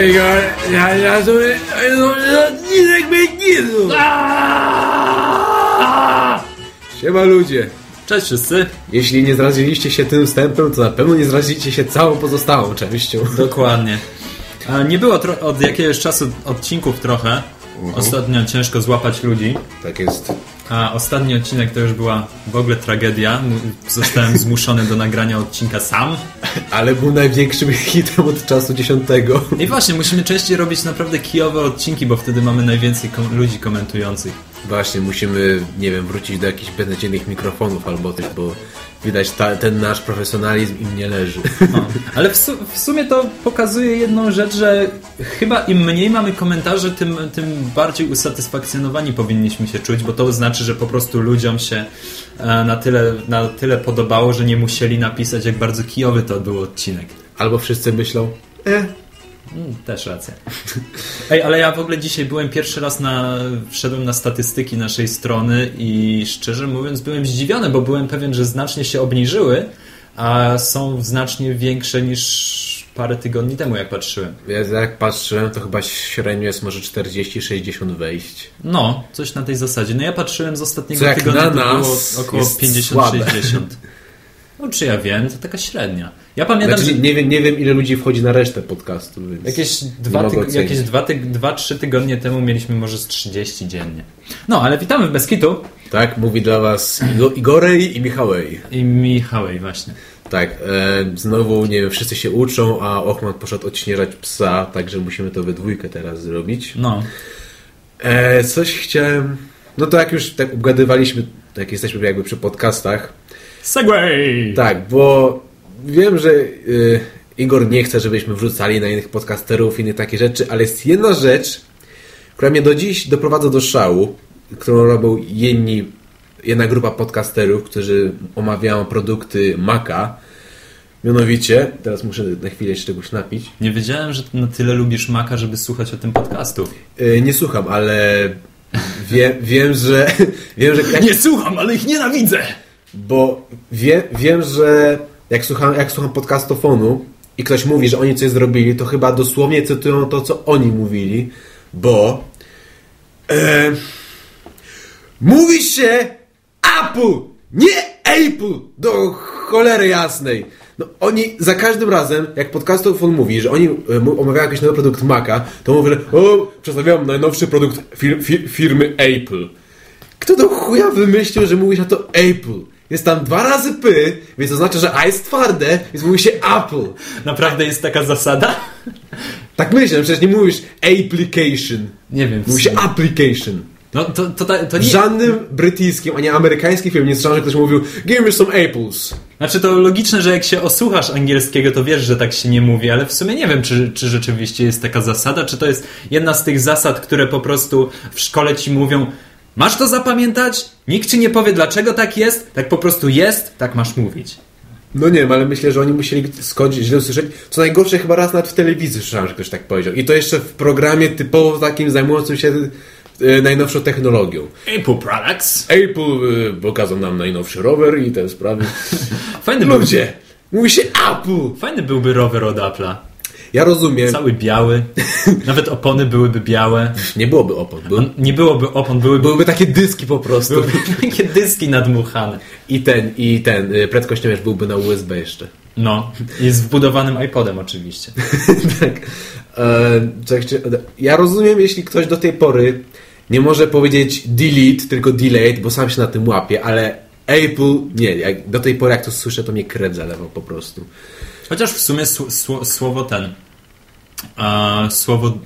Ej, ja, ja, ja sobie... Odcinek Begidu! Siema ludzie. Cześć wszyscy. Jeśli nie zraziliście się tym wstępem, to na pewno nie zrazicie się całą pozostałą częścią. Dokładnie. A Nie było od jakiegoś czasu odcinków trochę. Ostatnio ciężko złapać ludzi. Tak jest. A ostatni odcinek to już była w ogóle tragedia. Zostałem zmuszony do nagrania odcinka sam. Ale był największym hitem od czasu dziesiątego. I właśnie, musimy częściej robić naprawdę kijowe odcinki, bo wtedy mamy najwięcej kom- ludzi komentujących. Właśnie, musimy, nie wiem, wrócić do jakichś beznadziejnych mikrofonów albo coś, bo widać ta, ten nasz profesjonalizm im nie leży. No. Ale w, su- w sumie to pokazuje jedną rzecz, że chyba im mniej mamy komentarzy, tym, tym bardziej usatysfakcjonowani powinniśmy się czuć, bo to znaczy, że po prostu ludziom się e, na tyle, na tyle podobało, że nie musieli napisać, jak bardzo kijowy to był odcinek. Albo wszyscy myślą, e, Mm, Też racja. Ej, ale ja w ogóle dzisiaj byłem pierwszy raz na. Wszedłem na statystyki naszej strony i szczerze mówiąc byłem zdziwiony, bo byłem pewien, że znacznie się obniżyły, a są znacznie większe niż parę tygodni temu, jak patrzyłem. ja jak patrzyłem, to chyba średnio jest może 40-60 wejść. No, coś na tej zasadzie. No ja patrzyłem z ostatniego Co tygodnia, na to było około jest 50-60. No czy ja wiem, to taka średnia. Ja pamiętam, Znaczy, że nie, wiem, nie wiem, ile ludzi wchodzi na resztę podcastu, więc Jakieś dwa, tyg- jakieś dwa, tyg- dwa, trzy tygodnie temu mieliśmy może z 30 dziennie. No, ale witamy w Beskitu Tak, mówi dla was Igo, Igorej i Michałej. i Michałej właśnie. Tak, e, znowu, nie wiem, wszyscy się uczą, a Ochman poszedł odśnieżać psa, także musimy to we dwójkę teraz zrobić. No, E, coś chciałem... No to jak już tak obgadywaliśmy, tak jesteśmy jakby przy podcastach, Segway! tak, bo wiem, że y, Igor nie chce, żebyśmy wrzucali na innych podcasterów i inne takie rzeczy, ale jest jedna rzecz, która mnie do dziś doprowadza do szału, którą robią inni, jedna grupa podcasterów, którzy omawiają produkty Maca. Mianowicie, teraz muszę na chwilę jeszcze czegoś napić. Nie wiedziałem, że na tyle lubisz Maka, żeby słuchać o tym podcastu. Y, nie słucham, ale wie, wiem, że wiem, że Nie słucham, ale ich nienawidzę! Bo wie, wiem, że jak słucham, jak słucham podcastofonu i ktoś mówi, że oni coś zrobili, to chyba dosłownie cytują to, co oni mówili, bo e, mówi się Apple, nie Apple, do cholery jasnej. No, oni za każdym razem, jak podcastofon mówi, że oni e, omawiają jakiś nowy produkt Maca, to mówią, że o, przedstawiam najnowszy produkt fir, fir, firmy Apple. Kto do chuja wymyślił, że mówi się to Apple? Jest tam dwa razy py, więc to znaczy, że A jest twarde, więc mówi się Apple. Naprawdę jest taka zasada? Tak myślę, przecież nie mówisz application. Nie wiem. w Mówi się application. No to, to, to, to W nie... żadnym brytyjskim, ani amerykańskim filmie nie słyszałem, że ktoś mówił Give me some apples. Znaczy to logiczne, że jak się osłuchasz angielskiego, to wiesz, że tak się nie mówi, ale w sumie nie wiem, czy, czy rzeczywiście jest taka zasada, czy to jest jedna z tych zasad, które po prostu w szkole ci mówią masz to zapamiętać, nikt ci nie powie dlaczego tak jest, tak po prostu jest, tak masz mówić. No nie wiem, ale myślę, że oni musieli skądś źle usłyszeć. Co najgorsze, chyba raz nawet w telewizji słyszałem, że ktoś tak powiedział. I to jeszcze w programie typowo takim zajmującym się e, najnowszą technologią. Apple Products. Apple e, pokazał nam najnowszy rower i te sprawy. Fajny, Ludzie, mówi się Apple! fajny byłby rower od Apple'a. Ja rozumiem. Cały biały, nawet opony byłyby białe. Nie byłoby opon. Były, On, nie byłoby opon, byłyby, byłyby takie dyski po prostu. byłyby takie dyski nadmuchane. I ten, i ten, y, prędkościomierz byłby na USB jeszcze. No, i z wbudowanym iPodem oczywiście. tak. E, ja rozumiem, jeśli ktoś do tej pory nie może powiedzieć delete, tylko delete, bo sam się na tym łapie, ale Apple, nie, jak, do tej pory jak to słyszę, to mnie krew zalewał po prostu. Chociaż w sumie sł- sł- słowo ten. A, słowo.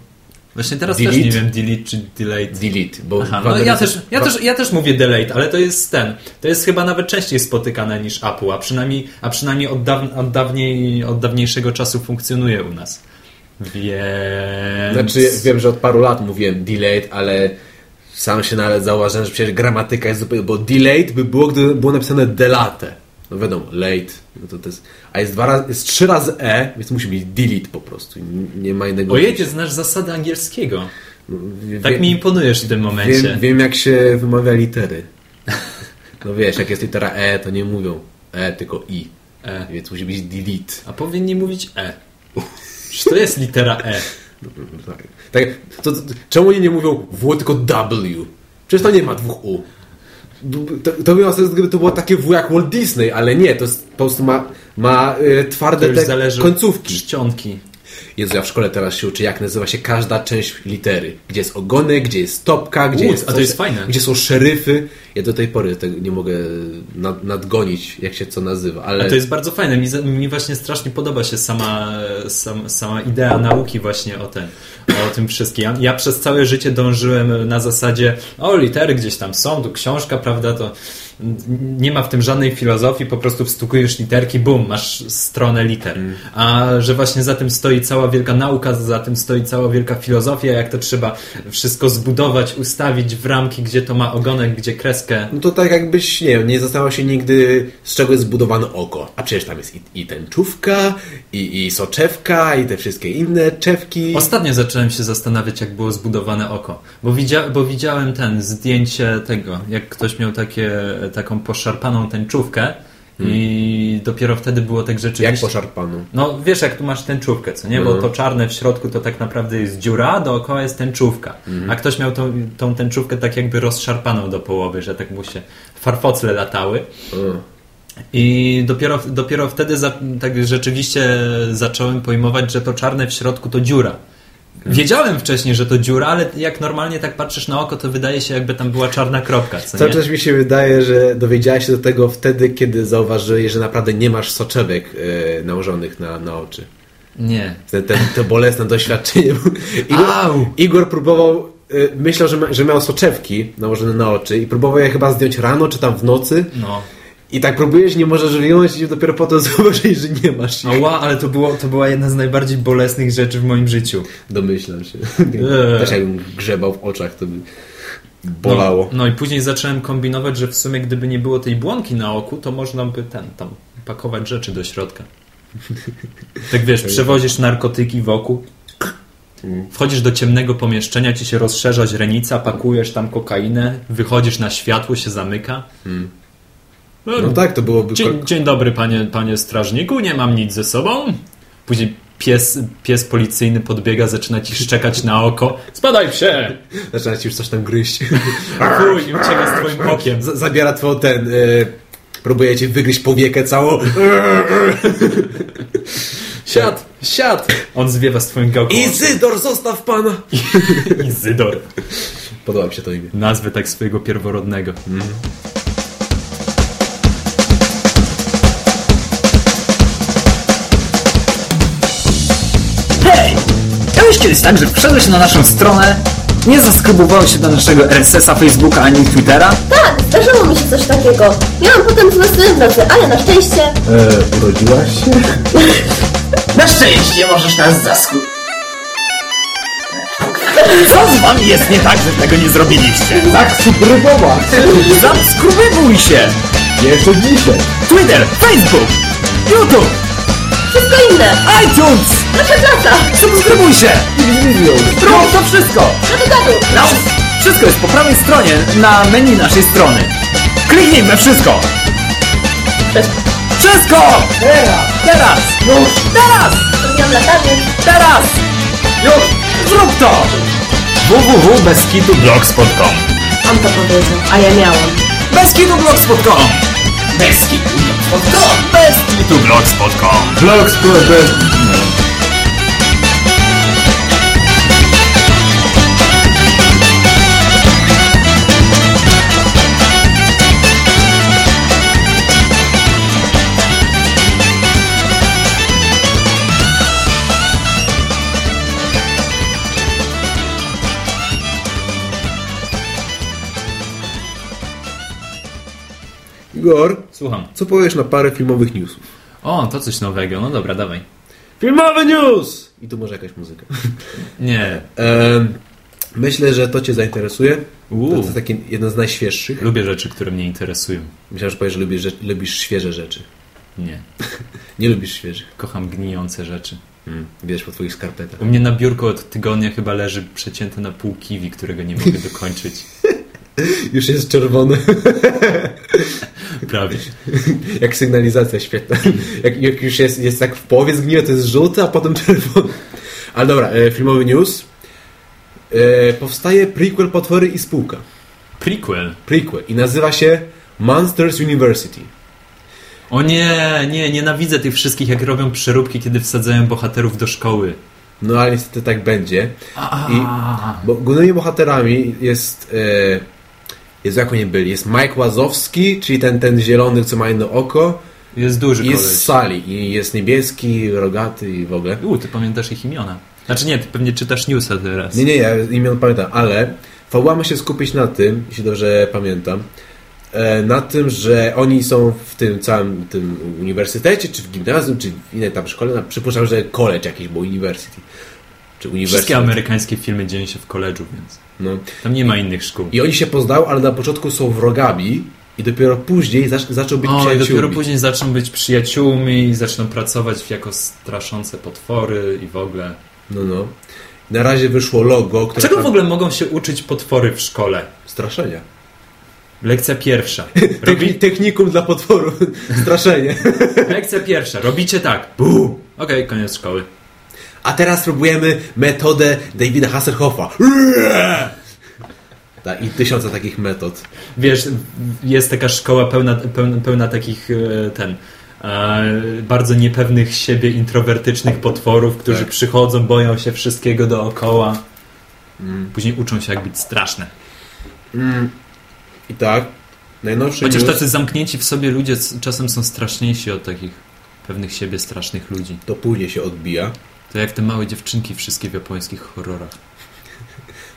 Właśnie teraz Delete? też nie wiem, delete czy delete. Delete, bo... Aha, no ja też, ja, też, ja też mówię delete, ale to jest ten. To jest chyba nawet częściej spotykane niż Apple, a przynajmniej, a przynajmniej od, dawn, od, dawniej, od dawniejszego czasu funkcjonuje u nas. Więc. Znaczy, wiem, że od paru lat mówiłem delete, ale sam się nawet zauważyłem, że przecież gramatyka jest zupełnie... Bo delete by było, gdyby było napisane delate. No wiadomo, late, no to, to jest... A jest, dwa jest trzy razy e, więc musi być delete po prostu. Nie- ma innego... Ojej, ty znasz zasady angielskiego. Wie- Tak mi imponujesz w tym momencie. Wiem, wiem, jak się wymawia litery. No wiesz, jak jest litera E, to nie mówią E, tylko I. E. Więc musi być delete. A powinni mówić E. Czy to jest litera E? Tak, tak to, to, czemu oni nie mówią W, tylko W? Przecież to nie ma dwóch U. To, to by miało sens, gdyby to było takie W jak Walt Disney, ale nie, to jest, po prostu ma, ma y, twarde te zależy końcówki. czcionki. Jezu, ja w szkole teraz się uczę, jak nazywa się każda część litery. Gdzie jest ogonek, gdzie jest stopka, gdzie U, jest... a to jest fajne. Gdzie są szeryfy. Ja do tej pory tego nie mogę nad, nadgonić, jak się co nazywa, ale... A to jest bardzo fajne. Mi, mi właśnie strasznie podoba się sama, sam, sama idea nauki właśnie o, ten, o tym wszystkim. Ja, ja przez całe życie dążyłem na zasadzie o, litery gdzieś tam są, tu książka, prawda, to nie ma w tym żadnej filozofii, po prostu wstukujesz literki, bum, masz stronę liter. A że właśnie za tym stoi cała wielka nauka, za tym stoi cała wielka filozofia, jak to trzeba wszystko zbudować, ustawić w ramki, gdzie to ma ogonek, gdzie kreskę. No to tak jakbyś, nie wiem, nie zastanawiał się nigdy, z czego jest zbudowane oko. A przecież tam jest i, i tęczówka, i, i soczewka, i te wszystkie inne czewki. Ostatnio zacząłem się zastanawiać, jak było zbudowane oko. Bo, widzia, bo widziałem ten zdjęcie tego, jak ktoś miał takie, taką poszarpaną tęczówkę i dopiero wtedy było tak Jak rzeczywiście... poszarpaną. No wiesz, jak tu masz tęczówkę, co nie? Bo to czarne w środku to tak naprawdę jest dziura, a dookoła jest tęczówka. A ktoś miał tą, tą tęczówkę tak jakby rozszarpaną do połowy, że tak mu się farfocle latały. O. I dopiero, dopiero wtedy za, tak rzeczywiście zacząłem pojmować, że to czarne w środku to dziura. Wiedziałem wcześniej, że to dziura, ale jak normalnie tak patrzysz na oko, to wydaje się, jakby tam była czarna kropka. Co Cały czas mi się wydaje, że dowiedziałeś się do tego wtedy, kiedy zauważyłeś, że naprawdę nie masz soczewek e, nałożonych na, na oczy. Nie. Ten, ten, to bolesne doświadczenie. Igor, Au! Igor próbował, e, myślał, że, ma, że miał soczewki nałożone na oczy i próbował je chyba zdjąć rano, czy tam w nocy. No. I tak próbujesz, nie możesz wyjąć i dopiero potem zauważyć, że nie masz ich. Ała, ale to, było, to była jedna z najbardziej bolesnych rzeczy w moim życiu. Domyślam się. Eee. Też jakbym grzebał w oczach, to by bolało. No, no i później zacząłem kombinować, że w sumie gdyby nie było tej błonki na oku, to można by ten, tam pakować rzeczy do środka. Tak wiesz, przewozisz narkotyki wokół, wchodzisz do ciemnego pomieszczenia, ci się rozszerza źrenica, pakujesz tam kokainę, wychodzisz na światło, się zamyka. No tak, to byłoby... Dzień, dzień dobry, panie, panie strażniku, nie mam nic ze sobą. Później pies, pies policyjny podbiega, zaczyna ci szczekać na oko. Spadaj psie! Zaczyna ci już coś tam gryźć. I ucieka z twoim okiem. Z- Zabiera twój ten... Y, próbuje ci wygryźć powiekę całą. Siad, siad! On zwiewa z twoim gałką. Izydor, zostaw pana! Izydor. Podoba mi się to imię. Nazwę tak swojego pierworodnego. Hej! Miałeś kiedyś tak, że wszedłeś na naszą stronę, nie zaskrybowałeś się do naszego RSS-a, Facebooka ani Twittera? Tak, zdarzyło mi się coś takiego. Miałam potem złe nocy, ale na szczęście... E, urodziłaś się? Na szczęście możesz nas zaskru... Co z wami jest nie tak, że tego nie zrobiliście? Subskrybować! Subskrybujcie się! Jeszcze dzisiaj! Twitter, Facebook, YouTube, Wszystko inne. iTunes! Nasza klasa. Subskrybuj się! Rób to wszystko! Gadu. No, wszystko jest po prawej stronie na menu naszej strony. Kliknij we wszystko! Wszystko! Teraz! Teraz! Już! Teraz! Teraz! Już! Zrób to! www.beskitublogs.com On to powiedział, a ja miałam. Beskitublogs.com Beskitublogs.com Beskitublogs.com Blogspot bez... Igor, Słucham. co powiesz na parę filmowych newsów? O, to coś nowego. No dobra, dawaj. Filmowy news! I tu może jakaś muzyka. Nie. Em, myślę, że to Cię zainteresuje. Uuu. To jest takie jedno z najświeższych. Lubię rzeczy, które mnie interesują. Myślałem, że powiesz, że lubisz, lubisz świeże rzeczy. Nie. Nie lubisz świeżych. Kocham gnijące rzeczy. Mm. Widać po Twoich skarpetach. U mnie na biurku od tygodnia chyba leży przecięte na pół kiwi, którego nie mogę dokończyć. Już jest czerwony. Prawie. jak sygnalizacja świetna. jak, jak już jest, jest tak w połowie zgniłe, to jest żółty, a potem czerwony. Ale dobra, e, filmowy news. E, powstaje prequel Potwory i Spółka. Prequel. Prequel. I nazywa się Monsters University. O nie, nie, nienawidzę tych wszystkich, jak robią przeróbki, kiedy wsadzają bohaterów do szkoły. No ale niestety tak będzie. I, bo głównymi bohaterami jest... E, jest jak oni byli? Jest Mike Łazowski, czyli ten, ten zielony, co ma jedno oko. Jest duży I koleś. jest Sally. I jest niebieski, rogaty i w ogóle. U, ty pamiętasz ich imiona. Znaczy nie, ty pewnie czytasz newsa teraz. Nie, nie, ja imion pamiętam, ale fabuła ma się skupić na tym, jeśli dobrze pamiętam, e, na tym, że oni są w tym całym tym uniwersytecie, czy w gimnazjum, czy w innej tam szkole. Przypuszczam, że college jakiś, bo university. Czy uniwersytet. Wszystkie amerykańskie filmy dzieją się w koledżu, więc No. tam nie ma innych szkół. I oni się poznają, ale na początku są wrogami i dopiero później zac zaczął być O, i przyjaciółmi. dopiero później zaczną być przyjaciółmi i zaczną pracować jako straszące potwory i w ogóle. No, no. Na razie wyszło logo, które... Czego w ogóle mogą się uczyć potwory w szkole? Straszenia. Lekcja pierwsza. Robi... technikum dla potworu. Straszenie. Lekcja pierwsza. Robicie tak. Buu. Okej, koniec szkoły. A teraz spróbujemy metodę Davida Hasselhoffa. Tak, I tysiące takich metod. Wiesz, jest taka szkoła pełna, pełna, pełna takich e, ten e, bardzo niepewnych siebie, introwertycznych potworów, którzy Tak. przychodzą, boją się wszystkiego dookoła. Później uczą się, jak być straszne. I tak, najnowszy Chociaż news, tacy zamknięci w sobie ludzie czasem są straszniejsi od takich pewnych siebie strasznych ludzi. to później się odbija. To jak te małe dziewczynki wszystkie w japońskich horrorach.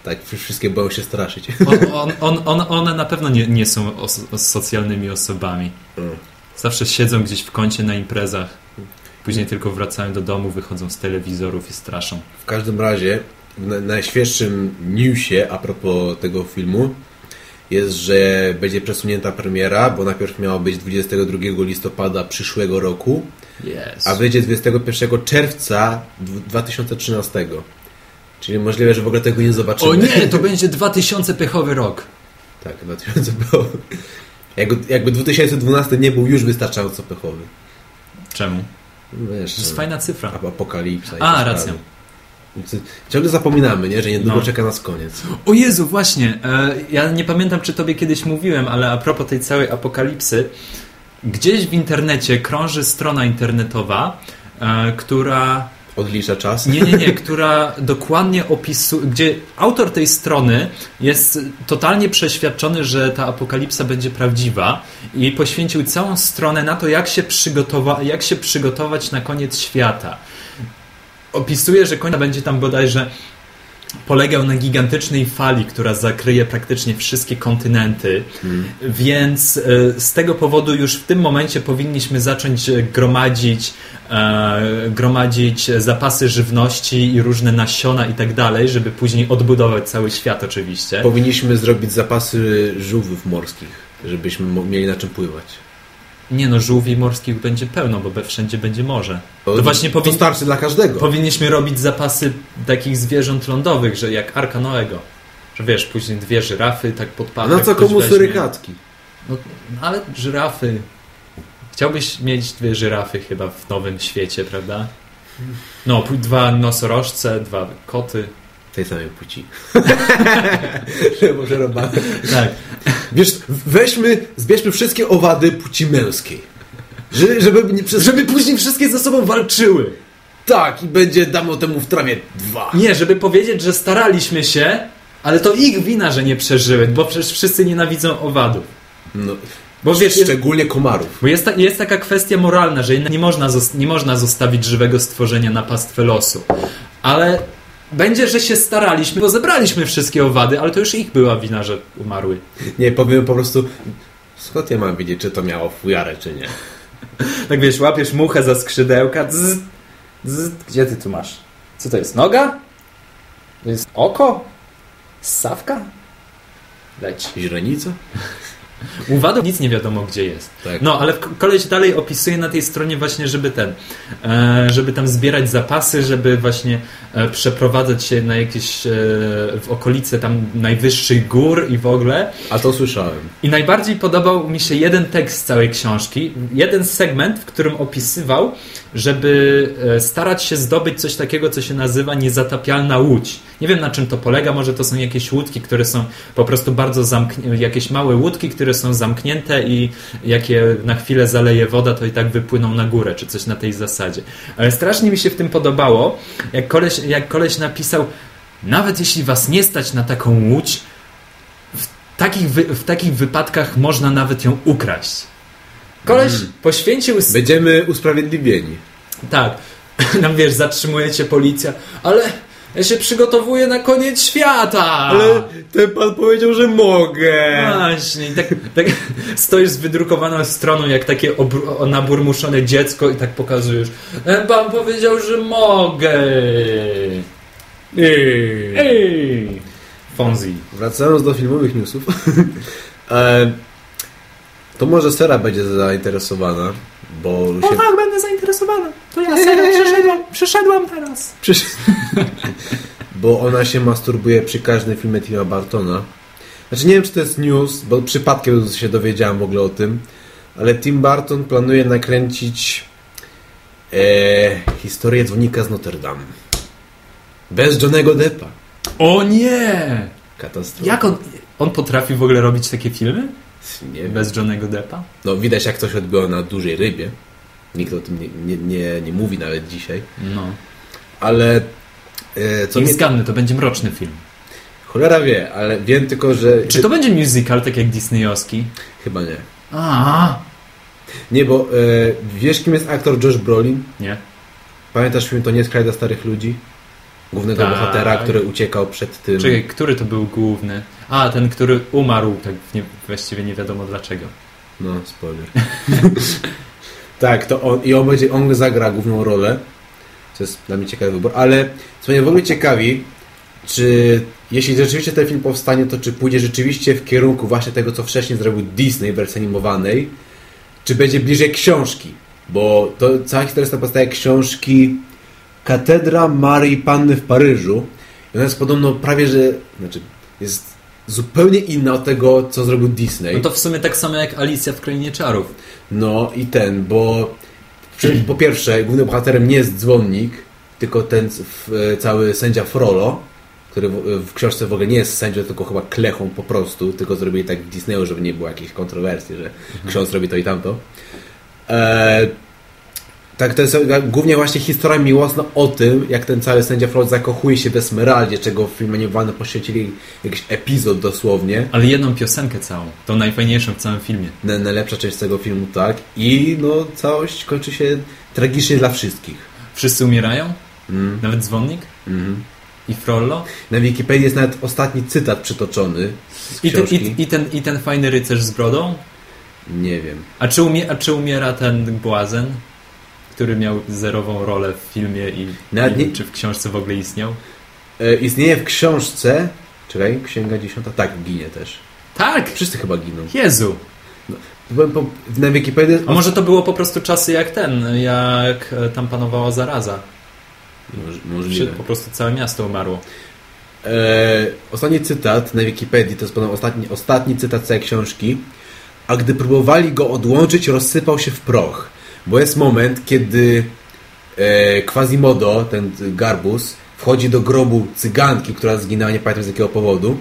Tak, wszy- wszystkie boją się straszyć. On, on, on, on, one na pewno nie, nie są os, socjalnymi osobami. Mm. Zawsze siedzą gdzieś w kącie na imprezach. Później tylko wracają do domu, wychodzą z telewizorów i straszą. W każdym razie, w na- najświeższym newsie a propos tego filmu jest, że będzie przesunięta premiera, bo najpierw miała być 22 listopada przyszłego roku, Yes. a wyjdzie 21 czerwca dw- 2013. Czyli możliwe, że w ogóle tego nie zobaczymy. O nie, to będzie 2000 pechowy rok. Tak, 2000 było. Jakby, jakby 2012 nie był już wystarczająco pechowy. Czemu? No Wiesz, To jest no, fajna cyfra. ap- apokalipsa. A, racja. sprawy. Ciągle zapominamy, nie? że niedługo No. czeka nas koniec. O Jezu, właśnie. E, ja nie pamiętam, czy tobie kiedyś mówiłem, ale a propos tej całej apokalipsy, gdzieś w internecie krąży strona internetowa, e, która Odlicza czas. Nie, nie, nie, która dokładnie opisuje, gdzie autor tej strony jest totalnie przeświadczony, że ta apokalipsa będzie prawdziwa i poświęcił całą stronę na to, jak się, przygotowa- jak się przygotować na koniec świata. Opisuje, że końca będzie tam bodajże polegał na gigantycznej fali, która zakryje praktycznie wszystkie kontynenty, więc e, z tego powodu już w tym momencie powinniśmy zacząć e, gromadzić, e, gromadzić zapasy żywności i różne nasiona i tak dalej, żeby później odbudować cały świat oczywiście. Powinniśmy zrobić zapasy żółwów morskich, żebyśmy mieli na czym pływać. Nie no, żółwi morskich będzie pełno, bo wszędzie będzie morze. To, To, właśnie to powin- starczy dla każdego. powinniśmy robić zapasy takich zwierząt lądowych, że jak Arka Noego. Że wiesz, później dwie żyrafy tak pod A pachę na co komu surykatki? No, ale żyrafy. Chciałbyś mieć dwie żyrafy chyba w nowym świecie, prawda? No, dwa nosorożce, dwa koty. Tej samej płci. Że Może robamy. Tak. Wiesz, weźmy, zbierzmy wszystkie owady płci męskiej. Że, żeby. Żeby później wszystkie ze sobą walczyły. Tak, i będzie damo temu w trawie dwa. Nie, żeby powiedzieć, że staraliśmy się, ale to ich wina, że nie przeżyły, bo przecież wszyscy nienawidzą owadów. No, Bo wiesz, szczególnie komarów. bo jest, ta, jest taka kwestia moralna, że nie można, nie można zostawić żywego stworzenia na pastwę losu. Ale będzie, że się staraliśmy, bo zebraliśmy wszystkie owady, ale to już ich była wina, że umarły. Nie, powiem po prostu... Skąd ja mam wiedzieć, czy to miało fujarę, czy nie? Tak wiesz, łapiesz muchę za skrzydełka. Zzz, zzz. Gdzie ty tu masz? Co to jest? Noga? To jest oko? Ssawka? Leć. Źrenica? U nic nie wiadomo, gdzie jest. Tak. No, ale koleś dalej opisuje na tej stronie właśnie, żeby ten, e, żeby tam zbierać zapasy, żeby właśnie e, przeprowadzać się na jakieś e, w okolice tam najwyższych gór i w ogóle. A to słyszałem. I najbardziej podobał mi się jeden tekst z całej książki, jeden segment, w którym opisywał, żeby starać się zdobyć coś takiego, co się nazywa niezatapialna łódź. Nie wiem na czym to polega, może to są jakieś łódki, które są po prostu bardzo zamknięte, jakieś małe łódki, które są zamknięte i jak je na chwilę zaleje woda, to i tak wypłyną na górę, czy coś na tej zasadzie. Ale strasznie mi się w tym podobało, jak koleś, jak koleś napisał, nawet jeśli was nie stać na taką łódź, w takich, wy, w takich wypadkach można nawet ją ukraść. Koleś poświęcił. s- Będziemy usprawiedliwieni. Tak. Nam wiesz, zatrzymuje cię policja, ale ja się przygotowuję na koniec świata. Ale ten pan powiedział, że mogę. Właśnie, tak, tak stoisz z wydrukowaną stroną, jak takie naburmuszone dziecko i tak pokazujesz. "E, Pan powiedział, że mogę. Ej. Ej. Fonzi. Wracając do filmowych newsów. e, to może Sera będzie zainteresowana, bo O się tak, będę zainteresowana. To ja serio przyszedłam, przyszedłam teraz. Przysz... Bo ona się masturbuje przy każdym filmie Tima Bartona. Znaczy nie wiem, czy to jest news, bo przypadkiem się dowiedziałem w ogóle o tym, ale Tim Burton planuje nakręcić e, historię dzwonika z Notre Dame. Bez Johnego Deppa. O nie! Katastrofa. Jak on, on potrafi w ogóle robić takie filmy? Nie wiem. Bez Johnego Deppa? No widać jak coś odbyło na dużej rybie. Nikt o tym nie, nie, nie, nie mówi nawet dzisiaj. No. Ale e, co mnie... zgadnę, to będzie mroczny film. Cholera wie, ale wiem tylko, że... Czy to będzie musical, tak jak Disneyowski? Chyba nie. A, Nie, bo e, wiesz kim jest aktor Josh Brolin? nie. Pamiętasz film To nie jest kraj dla starych ludzi? Głównego Tak. bohatera, który uciekał przed tym. Czekaj, który to był główny? A, ten, który umarł, tak nie, właściwie nie wiadomo dlaczego. No, spoiler. tak, to on, i on będzie, on zagra główną rolę. To jest dla mnie ciekawy wybór, ale co mnie w ogóle ciekawi, czy jeśli rzeczywiście ten film powstanie, to czy pójdzie rzeczywiście w kierunku właśnie tego, co wcześniej zrobił Disney w wersji animowanej, czy będzie bliżej książki, bo to cała historia jest na podstawie książki Katedra Marii Panny w Paryżu i ona jest podobno prawie, że znaczy jest zupełnie inna od tego, co zrobił Disney. No to w sumie tak samo jak Alicja w Krainie Czarów. No i ten, bo po pierwsze, głównym bohaterem nie jest dzwonnik, tylko ten w, cały sędzia Frollo, który w, w książce w ogóle nie jest sędzią, tylko chyba klechą po prostu, tylko zrobili tak w Disneyu, żeby nie było jakichś kontrowersji, że ksiądz robi to i tamto. E, tak, to jest głównie właśnie historia miłosna o tym, jak ten cały sędzia Frollo zakochuje się w Esmeraldzie, czego w filmie animowanym poświęcili jakiś epizod dosłownie. Ale jedną piosenkę całą. Tą najfajniejszą w całym filmie. Na- najlepsza część tego filmu, tak. I no całość kończy się tragicznie dla wszystkich. Wszyscy umierają? Mm. Nawet dzwonnik? Mhm. I Frollo? Na Wikipedii jest nawet ostatni cytat przytoczony z I ten, i, i, ten, I ten fajny rycerz z brodą? Nie wiem. A czy, umie, a czy umiera ten błazen, który miał zerową rolę w filmie i, Nawet nie- czy w książce w ogóle istniał? E, istnieje w książce... Czekaj, Księga Dziesiąta? Tak, ginie też. Tak! Wszyscy chyba giną. Jezu! Byłem po, na Wikipedii... A może to było po prostu czasy jak ten, jak e, tam panowała zaraza. Moż, możliwe. po prostu całe miasto umarło. E, ostatni cytat na Wikipedii, to jest potem ostatni, ostatni cytat całej książki. A gdy próbowali go odłączyć, rozsypał się w proch. Bo jest moment, kiedy e, Quasimodo, ten garbus, wchodzi do grobu cyganki, która zginęła, nie pamiętam z jakiego powodu.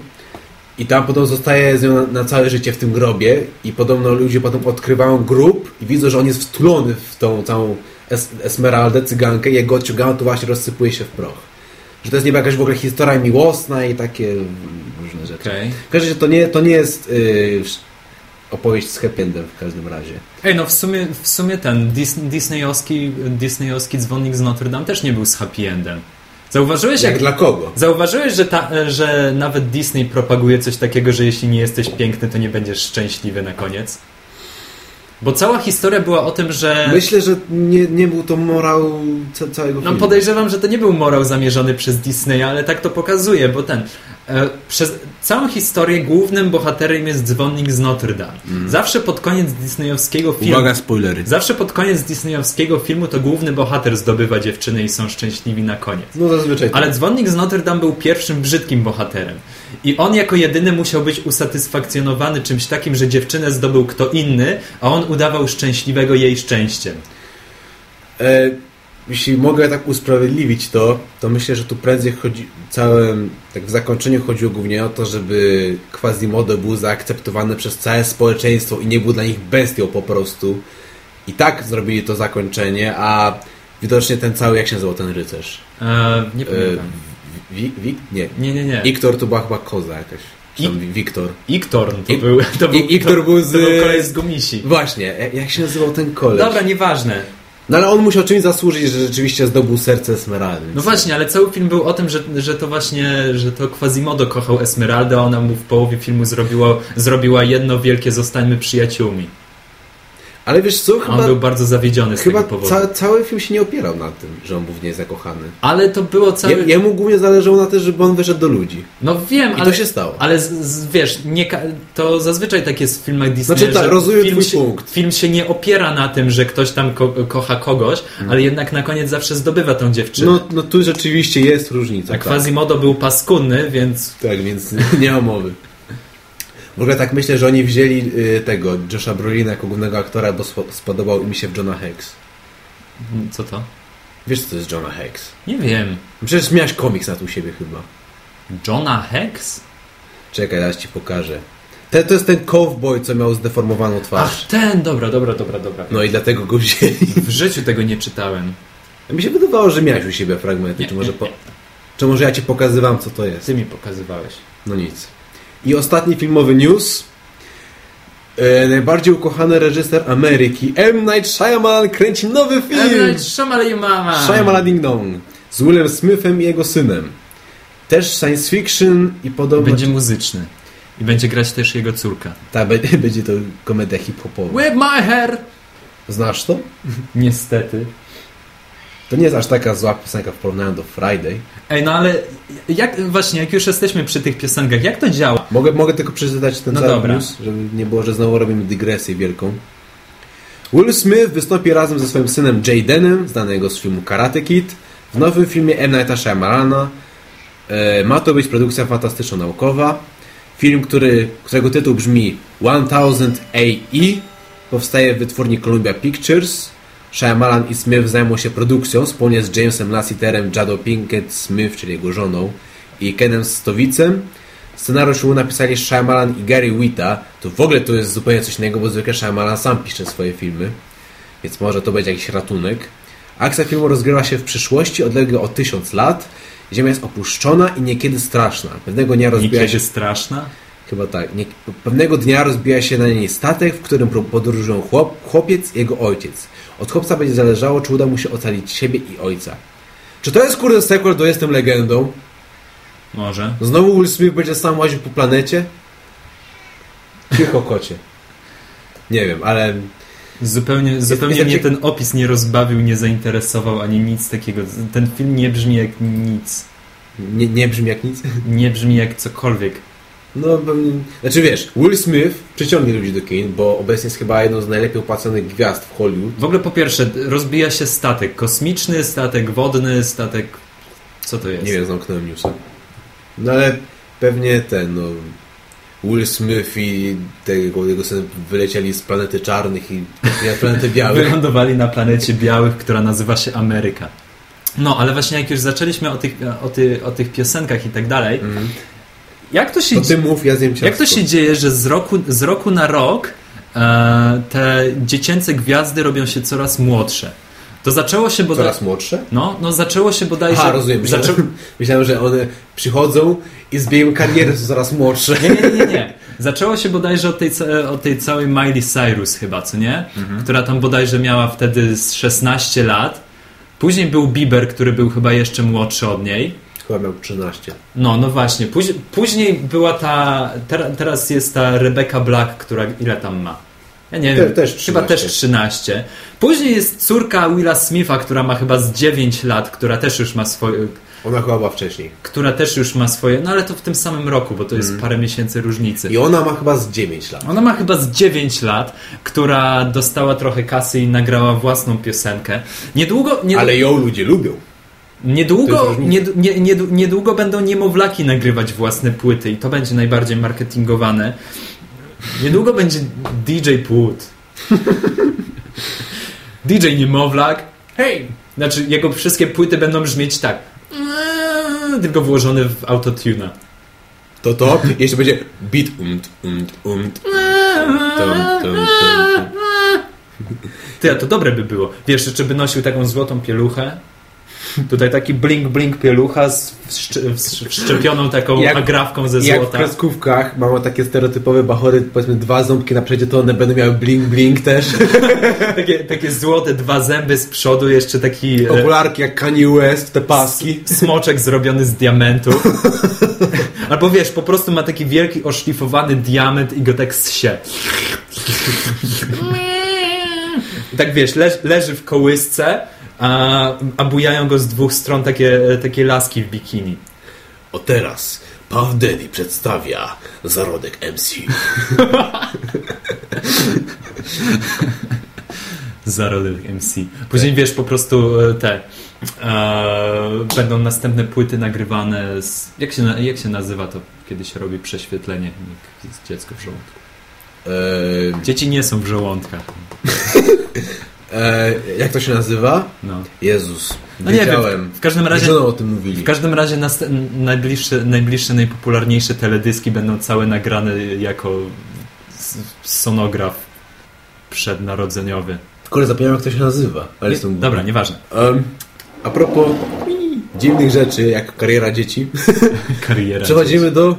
I tam potem zostaje z nią na, całe życie w tym grobie i podobno ludzie potem odkrywają grób i widzą, że on jest wtulony w tą całą es, esmeraldę, cygankę i jak go odciągają, to właśnie rozsypuje się w proch. Że to jest niby jakaś w ogóle historia miłosna i takie różne rzeczy. Okej. W każdym razie to nie, to nie jest yy, opowieść z happy endem w każdym razie. Ej, no w sumie, w sumie ten Dis, disneyowski, disneyowski dzwonnik z Notre Dame też nie był z happy endem. Zauważyłeś, Jak jak, dla kogo? Zauważyłeś, że, ta, że nawet Disney propaguje coś takiego, że jeśli nie jesteś piękny, to nie będziesz szczęśliwy na koniec? Bo cała historia była o tym, że... Myślę, że nie, nie był to morał ca całego No filmu. podejrzewam, że to nie był morał zamierzony przez Disneya, ale tak to pokazuje, bo ten... E, Przez całą historię głównym bohaterem jest dzwonnik z Notre Dame. Zawsze pod koniec disneyowskiego filmu... Uwaga, spoilery. Zawsze pod koniec disneyowskiego filmu to główny bohater zdobywa dziewczynę i są szczęśliwi na koniec. No zazwyczaj tak. Ale dzwonnik z Notre Dame był pierwszym brzydkim bohaterem. I on jako jedyny musiał być usatysfakcjonowany czymś takim, że dziewczynę zdobył kto inny, a on udawał szczęśliwego jej szczęściem. E, jeśli mogę tak usprawiedliwić to, to myślę, że tu prędzej chodzi, całym, tak w zakończeniu chodziło głównie o to, żeby Quasimodo był zaakceptowany przez całe społeczeństwo i nie był dla nich bestią po prostu. I tak zrobili to zakończenie, a widocznie ten cały, jak się nazywał ten rycerz? E, nie E, pamiętam. Wi, Wi, nie. Nie, nie, nie. Iktor to była chyba koza jakaś. I- Wiktor. Iktorn to I- był. To był, I- Iktor to, był z- To był koleś z gumisi. Właśnie, jak- jak się nazywał ten koleś? Dobra, nieważne. No ale on musiał czymś zasłużyć, że rzeczywiście zdobył serce Esmeraldy. No właśnie, ale cały film był o tym, że, że to właśnie, że to Quasimodo kochał Esmeraldę, a ona mu w połowie filmu zrobiło, zrobiła jedno wielkie zostańmy przyjaciółmi. Ale wiesz co, A on chyba, był bardzo zawiedziony z chyba tego powodu. ca cały film się nie opierał na tym, że on był w niej zakochany. Ale to było całe... Je, jemu głównie zależało na tym, żeby on wyszedł do ludzi. No wiem, I ale... to się stało. Ale z, z, wiesz, nie, to zazwyczaj tak jest w filmach Disneya, Znaczy tak, rozumiem film, się, punkt. film się nie opiera na tym, że ktoś tam ko kocha kogoś, ale jednak na koniec zawsze zdobywa tą dziewczynę. No, no tu rzeczywiście jest różnica. a tak. Quasimodo był paskudny, więc tak, więc nie ma mowy. W ogóle tak myślę, że oni wzięli y, tego Josha Brolina jako głównego aktora, bo spo- spodobał im się w Johna Hex. co to? Wiesz co to jest Johna Hex? Nie wiem. Przecież miałeś komiks na tu siebie chyba. Johna Hex? Czekaj, teraz ci pokażę. Ten, to jest ten cowboy, co miał zdeformowaną twarz. Ach, ten, dobra, dobra, dobra, dobra. No i dlatego go wzięli. W życiu tego nie czytałem. Mi się wydawało, że miałeś u siebie fragmenty. Nie, czy, może nie, po... nie. czy może ja ci pokazywam, co to jest? Ty mi pokazywałeś. No nic. I ostatni filmowy news. E, najbardziej ukochany reżyser Ameryki M. Night Shyamalan kręci nowy film. Szamali mama! Shyamalan Ding Dong. Z Willem Smithem i jego synem. Też science fiction i podobno... Będzie muzyczny. I będzie grać też jego córka. Ta, będzie, będzie to komedia hip-hopowa. Whip my hair! Znasz to? Niestety. To nie jest aż taka zła piosenka w porównaniu do Friday. Ej, no ale jak, właśnie, jak już jesteśmy przy tych piosenkach, jak to działa? Mogę, mogę tylko przeczytać ten No cały dobra. news, żeby nie było, że znowu robimy dygresję wielką. Will Smith wystąpi razem ze swoim synem Jadenem, znanego z filmu Karate Kid, w nowym filmie M. Nighta Shyamalana. E, ma to być produkcja fantastyczno-naukowa. Film, który, którego tytuł brzmi 1000 AE, powstaje w wytwórni Columbia Pictures. Shyamalan i Smith zajmą się produkcją wspólnie z Jamesem Lassiterem, Jado Pinkett Smith, czyli jego żoną, i Kenem Stowicem. Scenariusz napisali Shyamalan i Gary Wita. To w ogóle to jest zupełnie coś innego, bo zwykle Shyamalan sam pisze swoje filmy. Więc może to będzie jakiś ratunek. Akcja filmu rozgrywa się w przyszłości, odległe o tysiąc lat. Ziemia jest opuszczona i niekiedy straszna. Pewnego dnia rozbija Niekiedy się... straszna? Chyba tak. Nie, pewnego dnia rozbija się na niej statek, w którym podróżują chłop, chłopiec i jego ojciec. Od chłopca będzie zależało, czy uda mu się ocalić siebie i ojca. Czy to jest kurde sequel do Jestem Legendą? Może. Znowu Will Smith będzie sam łaził po planecie? Cicho kocie. Nie wiem, ale Zupełnie, zupełnie jest mnie taki- ten opis nie rozbawił, nie zainteresował, ani nic takiego. Ten film nie brzmi jak nic. nie, nie brzmi jak nic. Nie brzmi jak cokolwiek. No, pewnie- znaczy wiesz, Will Smith przyciągnie ludzi do kin, bo obecnie jest chyba jedną z najlepiej opłacanych gwiazd w Hollywood. W ogóle po pierwsze, rozbija się statek kosmiczny, statek wodny, statek... Co to jest? Nie wiem, zamknąłem newsa. No ale pewnie ten, no... Will Smith i tego, jego syn wylecieli z planety czarnych i na planetę białych. Wylądowali na planecie białych, która nazywa się Ameryka. No, ale właśnie jak już zaczęliśmy o tych, o ty, o tych piosenkach i tak dalej, jak to się To ty mów, ja zjem ciastko. Jak to się dzieje, że z roku, z roku na rok e, te dziecięce gwiazdy robią się coraz młodsze? To zaczęło się bodaj... Coraz młodsze? No, no zaczęło się bodajże... Aha, rozumiem. Myślałem, Zaczę... myślałem, że one przychodzą i zbijają karierę, są coraz młodsze. Nie, nie, nie, nie. Zaczęło się bodajże od tej, od tej całej Miley Cyrus chyba, co nie? Która tam bodajże miała wtedy z 16 lat. Później był Bieber, który był chyba jeszcze młodszy od niej. Chyba miał 13. No, no właśnie. Później, później była ta. Ter, teraz jest ta Rebecca Black, która ile tam ma? Ja nie Te- wiem. też chyba 13. też 13. Później jest córka Willa Smitha, która ma chyba z 9 lat, która też już ma swoje. Ona chyba była wcześniej. która też już ma swoje, no ale to w tym samym roku, bo to jest parę miesięcy różnicy. I ona ma chyba z 9 lat. Ona ma chyba z 9 lat, która dostała trochę kasy i nagrała własną piosenkę. Niedługo, nie, Ale ją ludzie lubią. Niedługo, różnica. nie, nie, nie, niedługo będą niemowlaki nagrywać własne płyty i to będzie najbardziej marketingowane. Niedługo będzie DJ Put. DJ Niemowlak. Hej! Znaczy, jego wszystkie płyty będą brzmieć tak. Tylko włożone w autotuna. To to. I jeszcze będzie beat umt, umt, umt. Ty, a to dobre by było. Wiesz, jeszcze by nosił taką złotą pieluchę. Tutaj taki blink blink pielucha z wszcz- wsz- wszczepioną taką Jak- agrawką ze Jak w złota. kreskówkach mamy takie stereotypowe bachory, powiedzmy dwa ząbki na przodzie, to one będą miały blink blink też. Takie, takie złote dwa zęby z przodu, jeszcze taki e, Okularki jak Kanye West, te paski. smoczek zrobiony z diamentu. Albo wiesz, po prostu ma taki wielki oszlifowany diament i go tak ssie. I tak wiesz, leż, leży w kołysce, a, a bujają go z dwóch stron takie, takie laski w bikini. O teraz Puff Daddy przedstawia zarodek MC. Zarodek MC. Później wiesz, po prostu e, te e, będą następne płyty nagrywane z... Jak się, jak się nazywa to, kiedy się robi prześwietlenie, jak jest dziecko w żołądku? Eee, Dzieci nie są w żołądkach. eee, jak to się nazywa? No. Jezus. No nie wiem, w każdym razie- o tym mówili. W każdym razie nast- najbliższe, najbliższe, najpopularniejsze teledyski będą całe nagrane jako sonograf przednarodzeniowy. Kurde, zapomniałem jak to się nazywa. Ale Nie, głupi. dobra, nieważne. Em, a propos dziwnych rzeczy, jak kariera dzieci, Kariera. przechodzimy do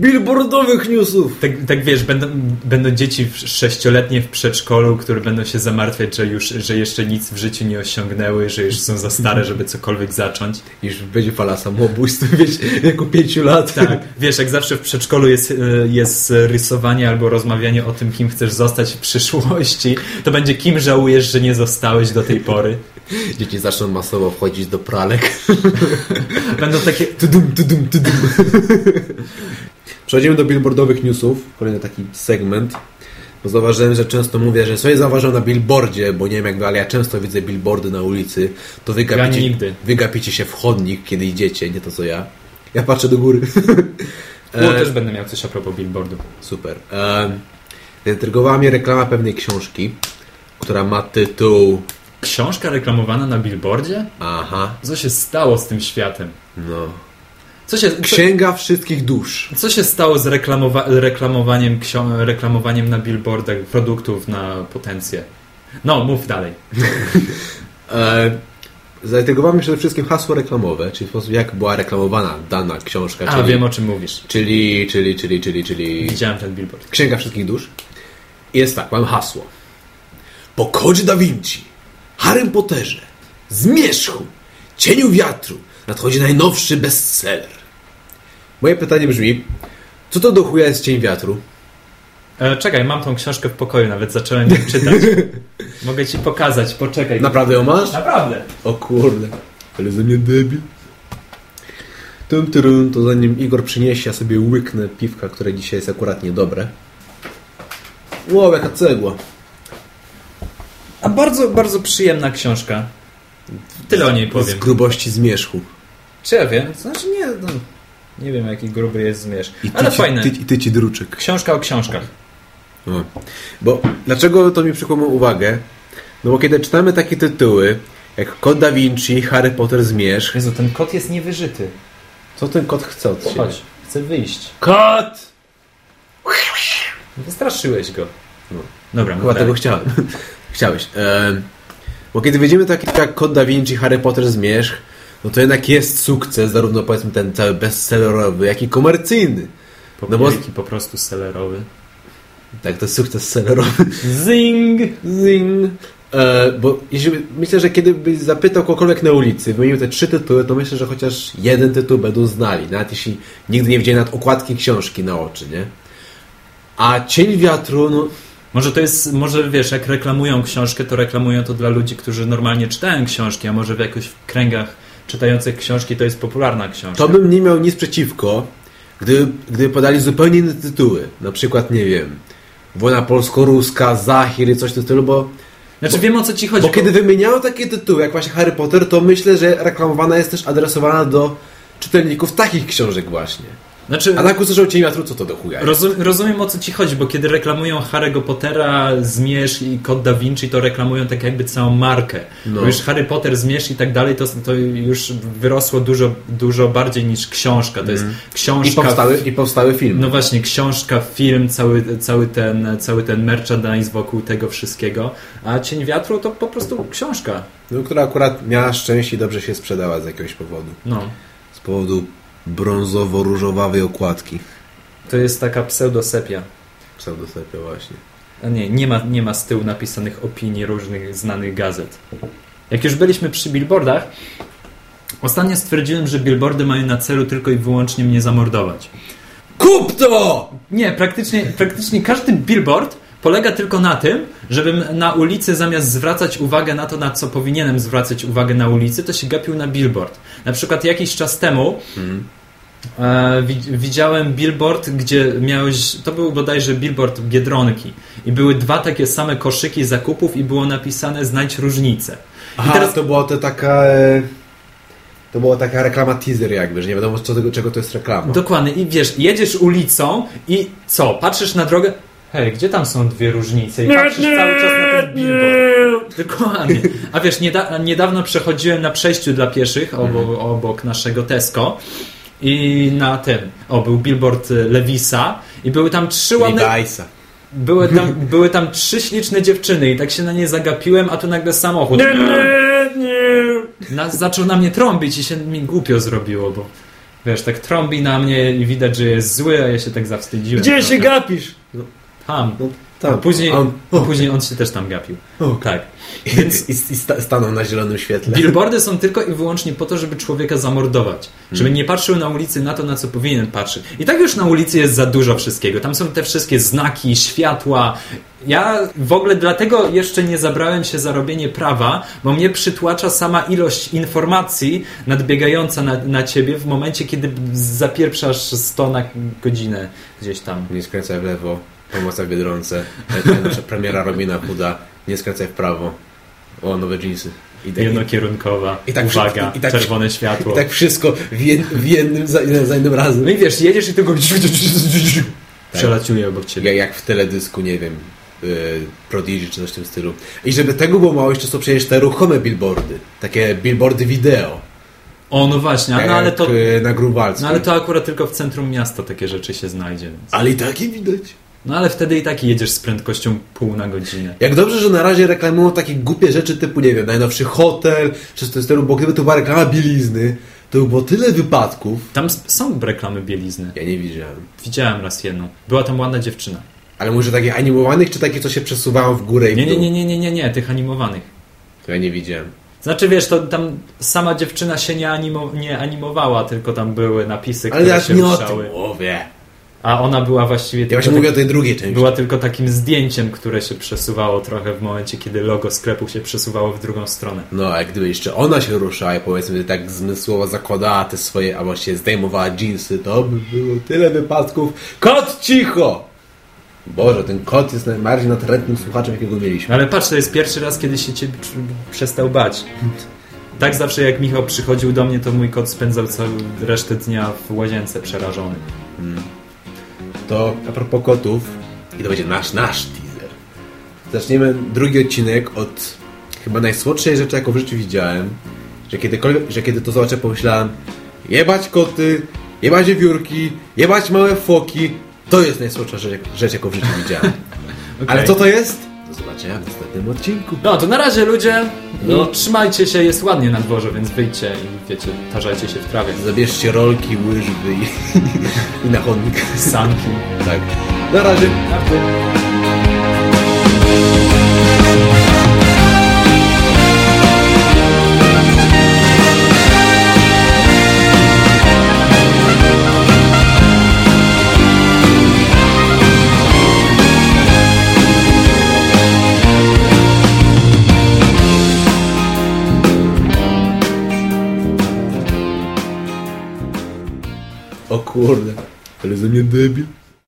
billboardowych newsów. Tak, tak wiesz, będą, będą dzieci w- sześcioletnie w przedszkolu, które będą się zamartwiać, że już że jeszcze nic w życiu nie osiągnęły, że już są za stare, żeby cokolwiek zacząć. Już będzie fala samobójstw, wiesz, w wieku pięciu lat. Tak, wiesz, jak zawsze w przedszkolu jest, e, jest rysowanie albo rozmawianie o tym, kim chcesz zostać w przyszłości, to będzie kim żałujesz, że nie zostałeś do tej pory. Dzieci zaczną masowo wchodzić do pralek. Będą takie, Tudum, tudum, tudum. Przechodzimy do billboardowych newsów. Kolejny taki segment. Bo zauważyłem, że często mówię, że sobie zauważyłem na billboardzie, bo nie wiem jak wy, ale ja często widzę billboardy na ulicy, to wy Ja gapicie, nigdy. wy gapicie się w chodnik, kiedy idziecie, nie to co ja. Ja patrzę do góry. o, E, też będę miał coś a propos billboardu. Super. E, zaintrygowała mnie reklama pewnej książki, która ma tytuł Książka reklamowana na billboardzie? Aha, Co się stało z tym światem? no. Co się, co, Księga wszystkich dusz. co się stało z reklamowa reklamowaniem, reklamowaniem na billboardach produktów na potencję? No, mów dalej. E, zaintrygowało mnie przede wszystkim hasło reklamowe, czyli sposób jak była reklamowana dana książka, A, czyli, wiem o czym mówisz. czyli, czyli, czyli, czyli, czyli Widziałem ten billboard. Księga wszystkich dusz. I jest tak, mam hasło. Po Kodzie Da Vinci, Harrym Potterze, Zmierzchu, Cieniu Wiatru nadchodzi najnowszy bestseller. Moje pytanie brzmi, co to do chuja jest Cień Wiatru? E, czekaj, mam tą książkę w pokoju, nawet zacząłem ją czytać. Mogę ci pokazać, poczekaj. Naprawdę ją masz? Naprawdę. O kurde, ale ze mnie debil. Tum, turum, to zanim Igor przyniesie, ja sobie łyknę piwka, które dzisiaj jest akurat niedobre. Wow, jaka cegła. A bardzo, bardzo przyjemna książka. Tyle o niej Z powiem. grubości zmierzchu. Czy ja wiem? Znaczy nie, no, nie wiem jaki gruby jest zmierz. I Ale ty, fajne. Ty, I ty ci druczek. Książka o książkach. O. Bo dlaczego to mi przykuło uwagę? No bo kiedy czytamy takie tytuły, jak Kod Da Vinci, Harry Potter Zmierzch, Jezu, ten kot jest niewyżyty. co ten kot chce od? Chodź, chcę wyjść. Kot! Wystraszyłeś go. Dobra, Chyba tego chciałem. Chciałeś. E, bo kiedy widzimy taki jak Kod Da Vinci, Harry Potter Zmierzch, no to jednak jest sukces, zarówno powiedzmy ten cały bestsellerowy, jak i komercyjny. No bo- po prostu sellerowy. Tak, to jest sukces sellerowy. Zing! Zing. E, bo jeśli, myślę, że kiedy byś zapytał kogokolwiek na ulicy, wymienił te trzy tytuły, to myślę, że chociaż jeden tytuł będą znali, nawet jeśli nigdy nie widzieli nad okładki książki na oczy, nie? A Cień Wiatru, no Może to jest, może wiesz, jak reklamują książkę, to reklamują to dla ludzi, którzy normalnie czytają książki, a może w jakoś w kręgach czytających książki to jest popularna książka. To bym nie miał nic przeciwko, gdy, gdyby podali zupełnie inne tytuły. Na przykład, nie wiem, Wojna polsko-ruska, Zachir i coś w tym stylu, bo, Znaczy wiem o co ci chodzi. bo kiedy wymieniają takie tytuły, jak właśnie Harry Potter, to myślę, że reklamowana jest też adresowana do czytelników takich książek właśnie. Znaczy, A tak usłyszał Cień Wiatru, co to do chuja? Rozum, rozumiem o co ci chodzi, bo kiedy reklamują Harry'ego Pottera, Zmierz i Kod Da Vinci, to reklamują tak jakby całą markę. No. Bo już Harry Potter, Zmierz i tak dalej, to, to już wyrosło dużo, dużo bardziej niż książka. To jest I książka. powstały, I powstały filmy. No właśnie, książka, film, cały, cały, ten, cały ten merchandise wokół tego wszystkiego. A Cień Wiatru to po prostu książka. No, która akurat miała szczęście i dobrze się sprzedała z jakiegoś powodu. No. Z powodu brązowo-różowawej okładki. To jest taka pseudosepia. Pseudosepia właśnie. A nie, nie ma, nie ma z tyłu napisanych opinii różnych znanych gazet. Jak już byliśmy przy billboardach, ostatnio stwierdziłem, że billboardy mają na celu tylko i wyłącznie mnie zamordować. Kup to! Nie, praktycznie, praktycznie każdy billboard polega tylko na tym, żebym na ulicy zamiast zwracać uwagę na to, na co powinienem zwracać uwagę na ulicy, to się gapił na billboard. Na przykład jakiś czas temu wi- widziałem billboard, gdzie miałeś, to był bodajże billboard Biedronki i były dwa takie same koszyki zakupów i było napisane znajdź różnicę. Aha, I teraz to była to taka... e, To była taka reklama teaser jakby, że nie wiadomo co tego, czego to jest reklama. Dokładnie. I wiesz, jedziesz ulicą i co? Patrzysz na drogę. Hej, gdzie tam są dwie różnice? I patrzysz cały czas na ten billboard. Dokładnie. A wiesz, nieda niedawno przechodziłem na przejściu dla pieszych obok, obok naszego Tesco i na tym, o, był billboard y, Levisa i były tam trzy ładne... Levi'sa. Były tam, były tam trzy śliczne dziewczyny i tak się na nie zagapiłem, a tu nagle samochód. Nas zaczął na mnie trąbić i się mi głupio zrobiło, bo wiesz, tak trąbi na mnie i widać, że jest zły, a ja się tak zawstydziłem. Gdzie się trochę. gapisz? Tam. No, A tam. później, A on, a później on się też tam gapił. O. Tak. Więc... I, i sta, stanął na zielonym świetle. Billboardy są tylko i wyłącznie po to, żeby człowieka zamordować. Żeby nie patrzył na ulicy na to, na co powinien patrzeć. I tak już na ulicy jest za dużo wszystkiego. Tam są te wszystkie znaki, światła. Ja w ogóle dlatego jeszcze nie zabrałem się za robienie prawa, bo mnie przytłacza sama ilość informacji nadbiegająca na, na ciebie w momencie, kiedy zapierprzasz 100 na godzinę gdzieś tam. Nie skręcaj w lewo, pomoca w Biedronce, nasza premiera Robina Huda, nie skręcaj w prawo. O, nowe jeansy. I tak, Jednokierunkowa, I tak uwaga, i tak- czerwone światło. i tak wszystko w, jed, w jednym za, za jednym razem. No i wiesz, jedziesz i tylko przeleciuje obok ciebie. Jak, jak w teledysku, nie wiem, yy, Prodigy czy coś w tym stylu. I żeby tego było mało, jeszcze są przecież te ruchome billboardy. Takie billboardy wideo. O, no właśnie, no ale to... yy, na Grunwaldzkim. No ale to akurat tylko w centrum miasta takie rzeczy się znajdzie. Więc. Ale i takie widać. No ale wtedy i tak jedziesz z prędkością pół na godzinę. Jak dobrze, że na razie reklamują takie głupie rzeczy typu, nie wiem, najnowszy hotel, czy z stylu, bo gdyby to była reklama bielizny, to by było tyle wypadków. Tam są reklamy bielizny. Ja nie widziałem. Widziałem raz jedną. Była tam ładna dziewczyna. Ale może takich animowanych, czy takie, co się przesuwają w górę i w Nie, nie, dół? nie, nie, nie, nie, nie, tych animowanych. To ja nie widziałem. Znaczy wiesz, to tam sama dziewczyna się nie, animo, nie animowała, tylko tam były napisy, Ale które ja się nie o tym mówię. A ona była właściwie Ja właśnie mówię o tak, tej drugiej części. była tylko takim zdjęciem, które się przesuwało trochę w momencie, kiedy logo sklepu się przesuwało w drugą stronę. No, a gdyby jeszcze ona się ruszała i powiedzmy tak zmysłowo zakładała te swoje, a właściwie zdejmowała dżinsy, to by było tyle wypadków. Kot cicho! Boże, ten kot jest najbardziej natrętnym słuchaczem, jakiego mieliśmy. No ale patrz, to jest pierwszy raz, kiedy się ciebie przestał bać. Tak zawsze jak Michał przychodził do mnie, to mój kot spędzał całą resztę dnia w łazience przerażony. To a propos kotów, i to będzie nasz, nasz teaser. Zaczniemy drugi odcinek od chyba najsłodszej rzeczy, jaką w życiu widziałem. Że, kiedykolwiek, że kiedy to zobaczę, pomyślałem jebać koty, jebać wiewiórki, jebać małe foki. To jest najsłodsza rzecz, rzecz jaką w życiu widziałem. Ale co to jest? Do zobaczenia w następnym odcinku. No, to na razie ludzie No. i trzymajcie się, jest ładnie na dworze, więc wyjdźcie i wiecie, tarzajcie się w trawie. Zabierzcie rolki, łyżwy i, i na chodnik. Sanki. Tak. Na razie. Kurde. Ale ze mnie debil.